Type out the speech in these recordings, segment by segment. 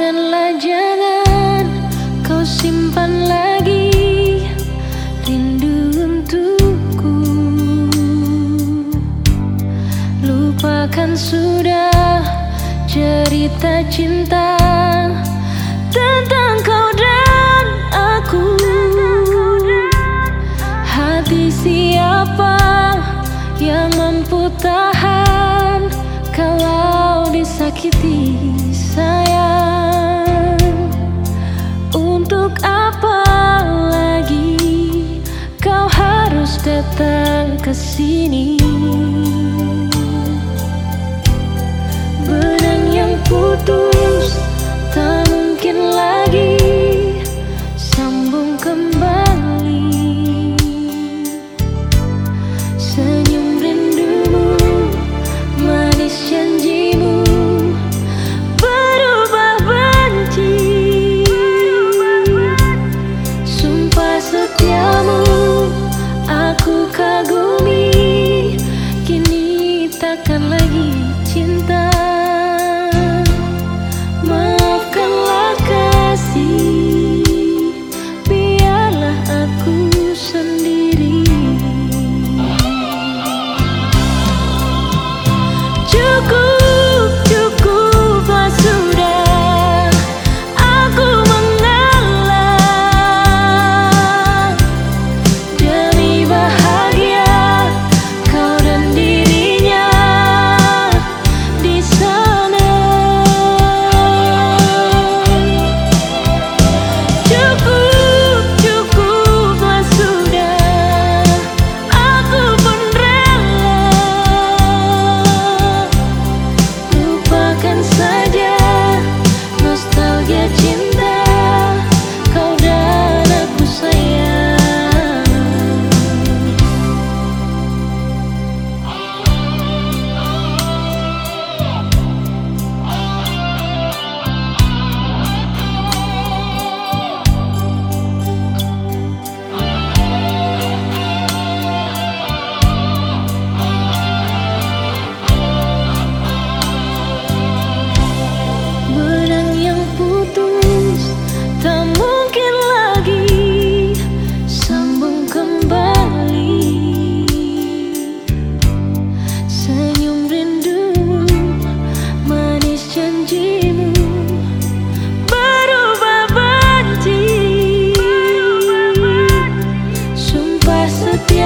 Janganlah jangan kau simpan lagi rindu untukku. Lupakan sudah cerita cinta tentang kau dan aku. Hati siapa yang mampu tahan kalau disakiti Untuk apa lagi kau harus datang ke sini 别问。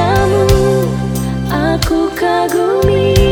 Padamu aku kagumi